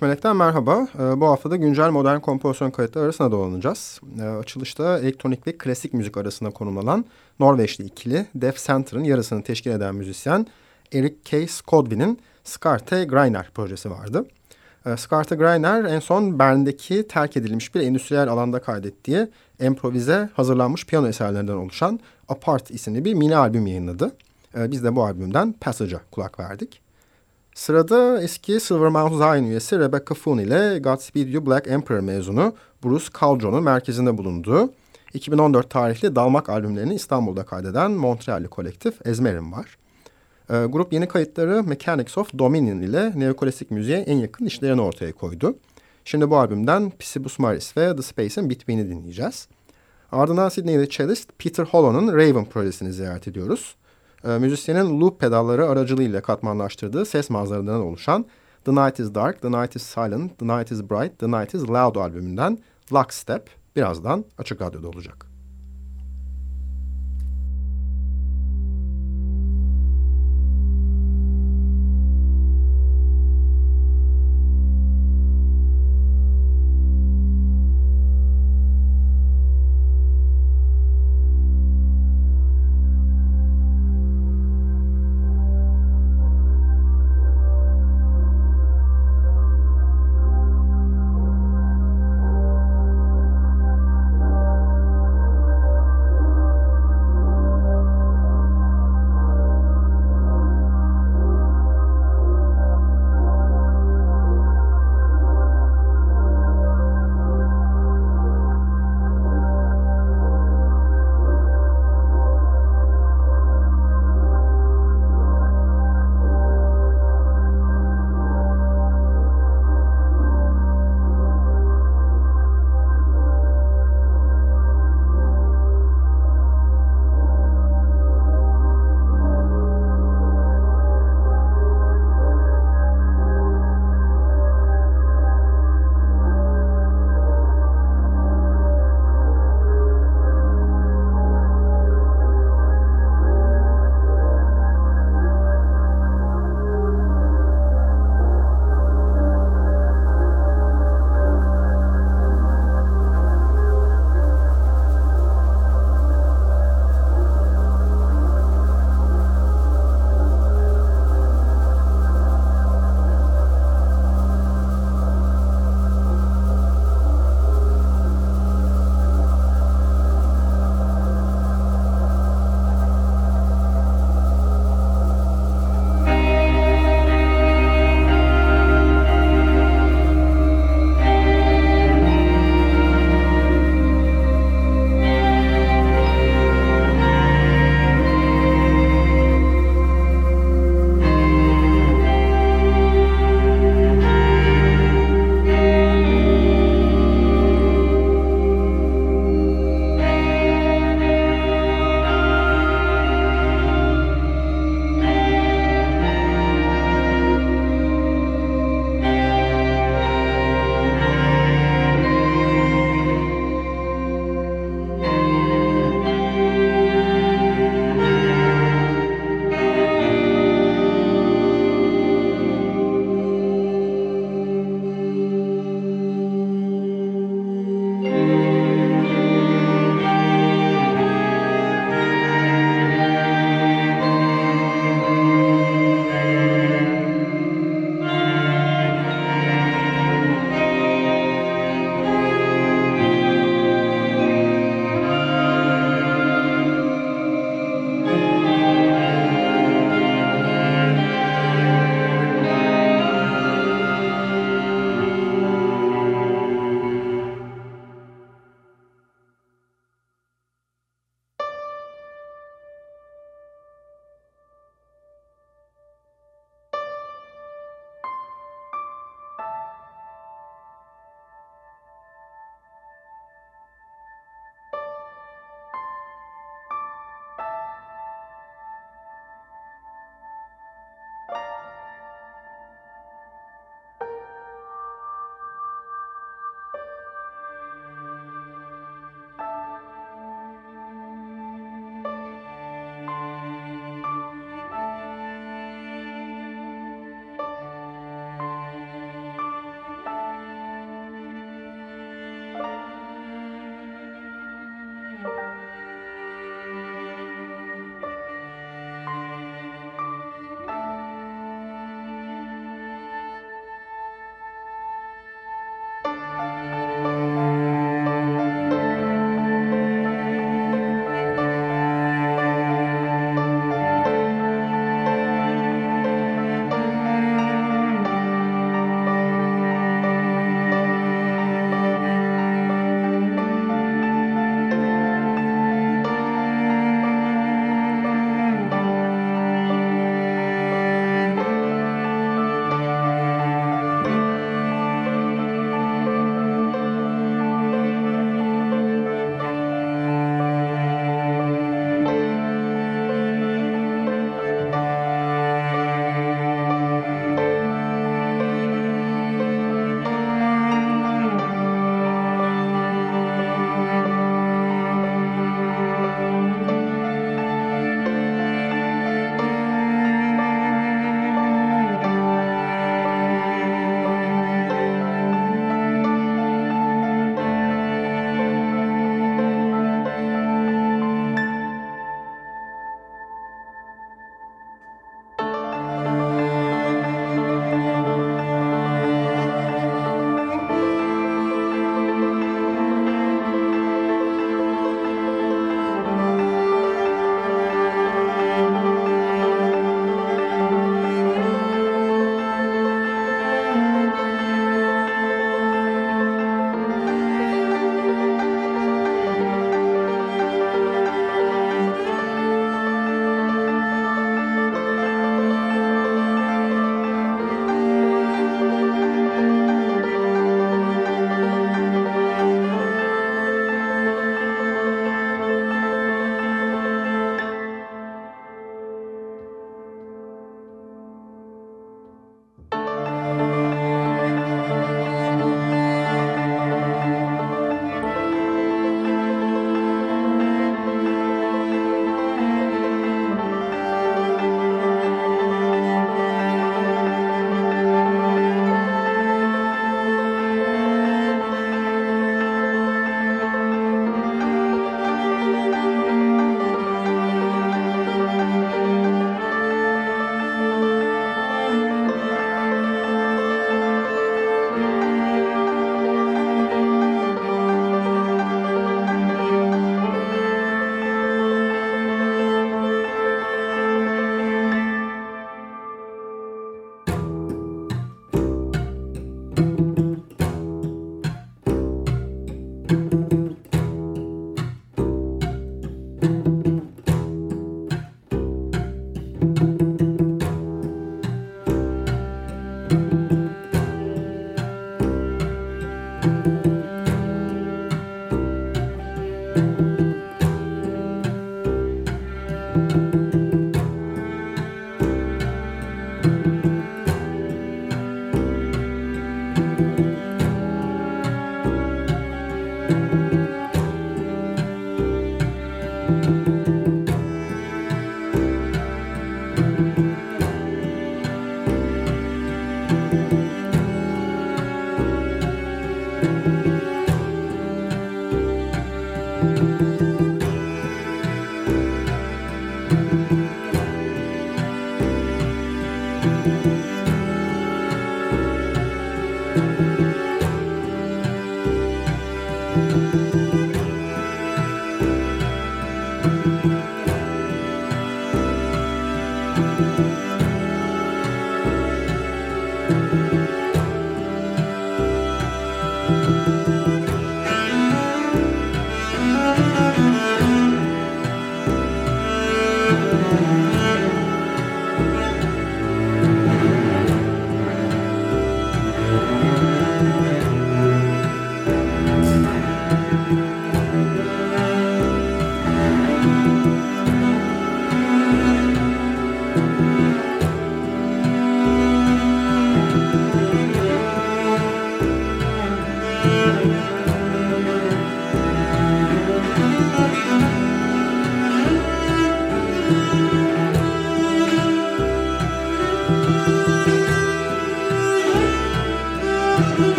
13 Melek'ten merhaba. Ee, bu hafta da güncel modern kompozisyon kayıtları arasında dolanacağız. Ee, açılışta elektronik ve klasik müzik arasında konumlanan Norveçli ikili Def Center'ın yarısını teşkil eden müzisyen Eric K. Skodvin'in Skarte Greiner projesi vardı. Ee, Skarte Greiner en son Bern'deki terk edilmiş bir endüstriyel alanda kaydettiği improvize hazırlanmış piyano eserlerinden oluşan Apart isimli bir mini albüm yayınladı. Biz de bu albümden Passage'a kulak verdik. Sırada eski Silvermount Zion üyesi Rebecca Foon ile Godspeed You Black Emperor mezunu Bruce Caldron'un merkezinde bulunduğu 2014 tarihli Dalmak albümlerini İstanbul'da kaydeden Montreal'li kolektif Ezmerin var. E, grup yeni kayıtları Mechanics of Dominion ile neoklasik müziğe en yakın işlerini ortaya koydu. Şimdi bu albümden Psibus Maris ve The Space'in Between'i dinleyeceğiz. Ardından Sydney'li cellist Peter Hollow'un Raven projesini ziyaret ediyoruz e, müzisyenin loop pedalları aracılığıyla katmanlaştırdığı ses manzaralarından oluşan The Night is Dark, The Night is Silent, The Night is Bright, The Night is Loud albümünden Lockstep birazdan Açık Radyo'da olacak.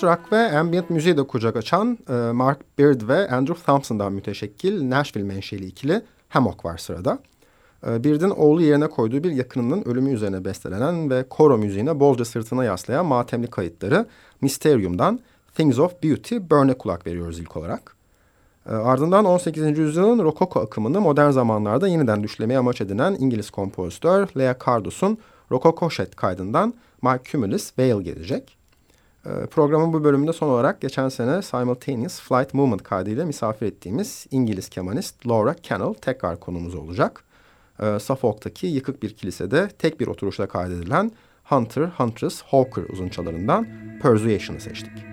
Post-rock ve ambient müziği de kucak açan e, Mark Beard ve Andrew Thompson'dan müteşekkil Nashville menşeli ikili Hammock var sırada. E, Beard'in oğlu yerine koyduğu bir yakınının ölümü üzerine bestelenen ve koro müziğine bolca sırtına yaslayan matemli kayıtları Mysterium'dan Things of Beauty Burn'e kulak veriyoruz ilk olarak. E, ardından 18. yüzyılın rokoko akımını modern zamanlarda yeniden düşlemeye amaç edinen İngiliz kompozitör Lea Cardos'un Rokoko Shed kaydından My Cumulus Veil gelecek. Ee, programın bu bölümünde son olarak geçen sene Simultaneous Flight Movement kaydıyla misafir ettiğimiz İngiliz kemanist Laura Cannell tekrar konumuz olacak. Ee, Suffolk'taki yıkık bir kilisede tek bir oturuşta kaydedilen Hunter, Huntress, Hawker uzunçalarından Persuasion'ı seçtik.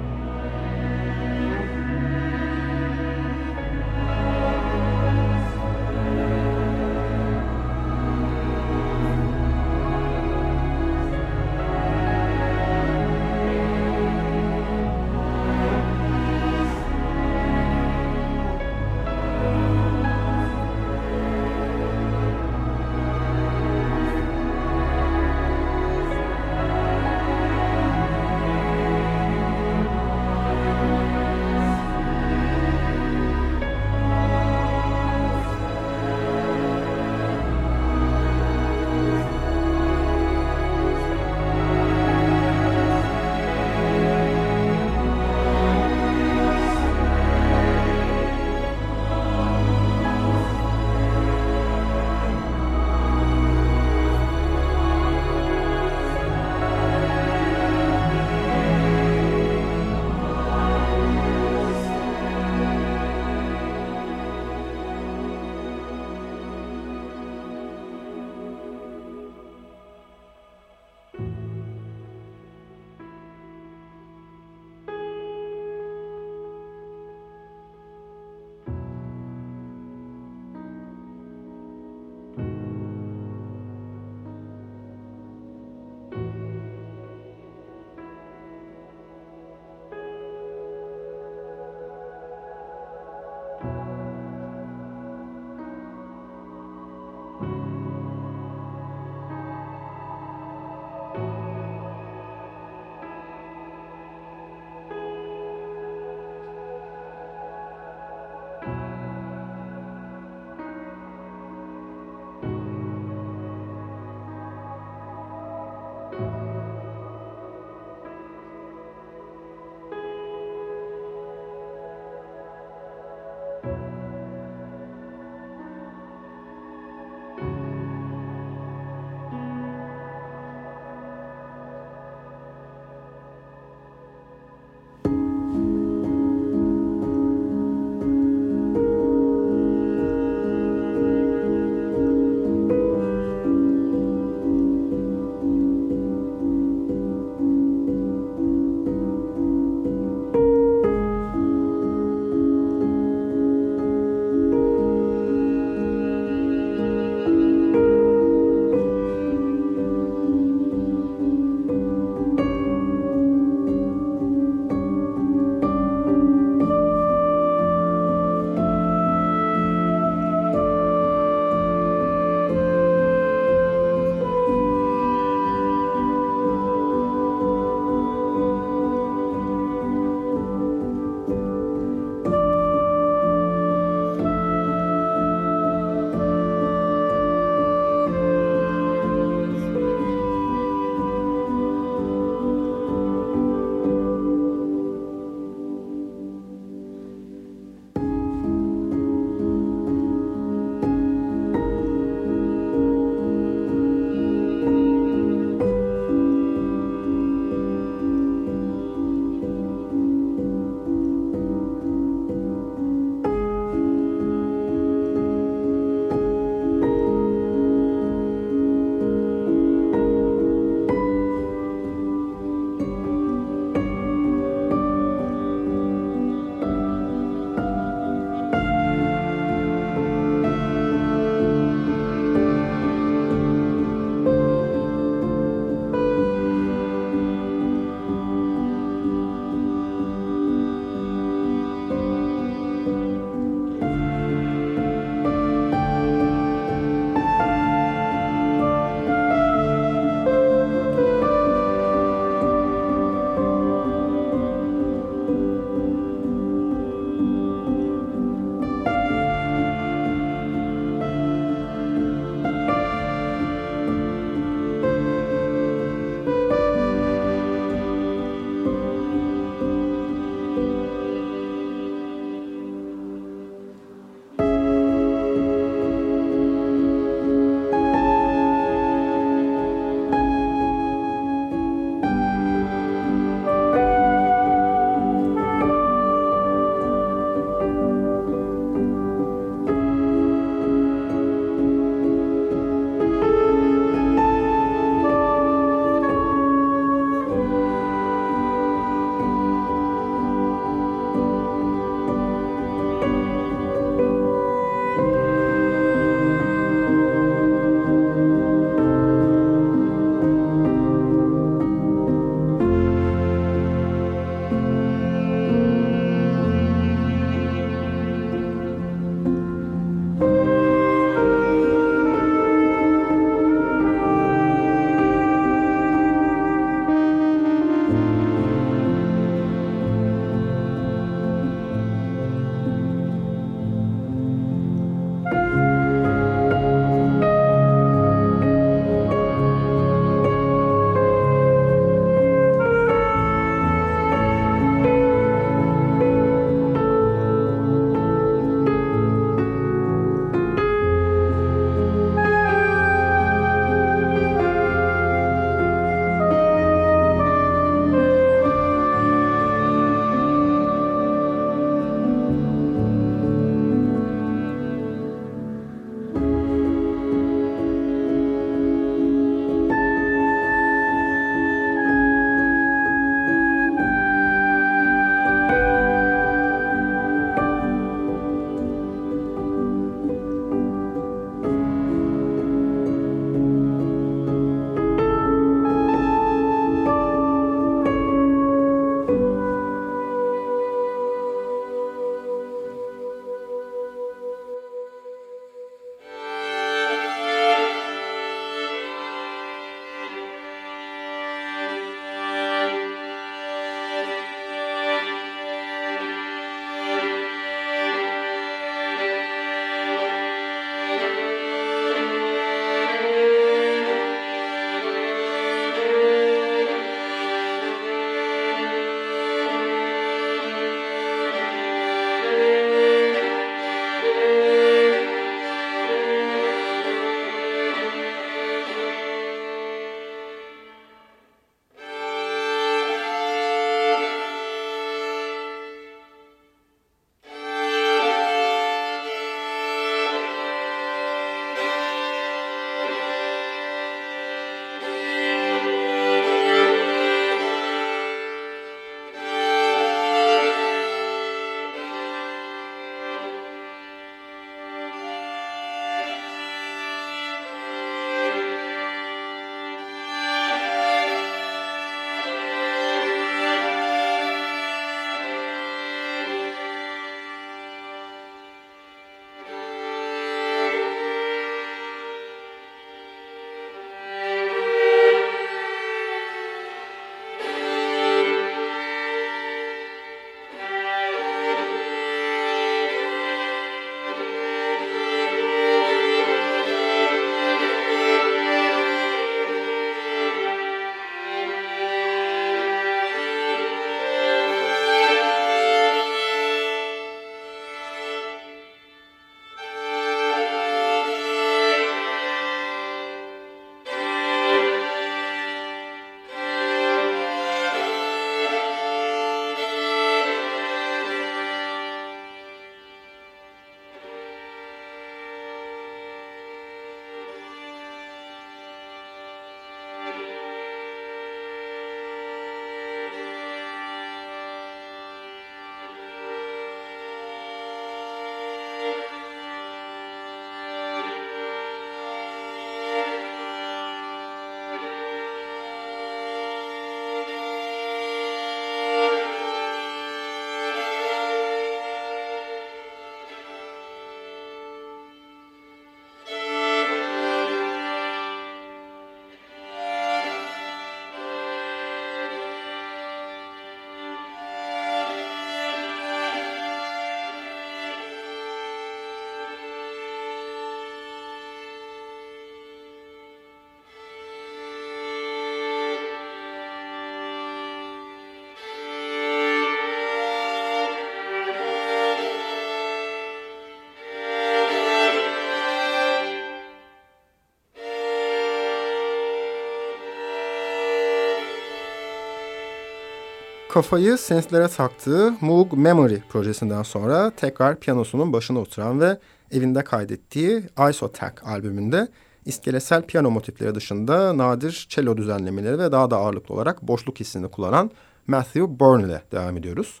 Kafayı synth'lere taktığı Moog Memory projesinden sonra tekrar piyanosunun başına oturan ve evinde kaydettiği Isotac albümünde iskelesel piyano motifleri dışında nadir cello düzenlemeleri ve daha da ağırlıklı olarak boşluk hissini kullanan Matthew Bourne ile devam ediyoruz.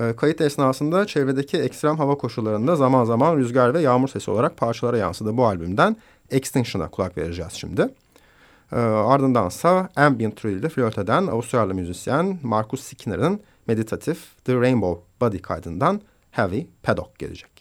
E, kayıt esnasında çevredeki ekstrem hava koşullarında zaman zaman rüzgar ve yağmur sesi olarak parçalara yansıdı bu albümden Extinction'a kulak vereceğiz şimdi. E, ardındansa ambient ile flört eden Avustralya müzisyen Marcus Skinner'ın meditatif The Rainbow Body kaydından Heavy Paddock gelecek.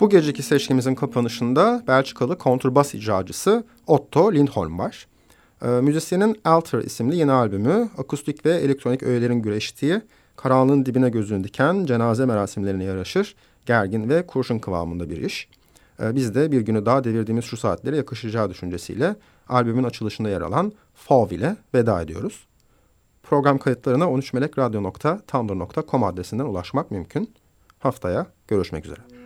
Bu geceki seçkimizin kapanışında Belçikalı kontrbas icracısı Otto Lindholm var. E, müzisyenin Alter isimli yeni albümü akustik ve elektronik öğelerin güreştiği, karanlığın dibine gözünü diken cenaze merasimlerine yaraşır, gergin ve kurşun kıvamında bir iş. E, biz de bir günü daha devirdiğimiz şu saatlere yakışacağı düşüncesiyle albümün açılışında yer alan Fav ile veda ediyoruz. Program kayıtlarına 13melekradyo.tumblr.com adresinden ulaşmak mümkün. Haftaya görüşmek üzere.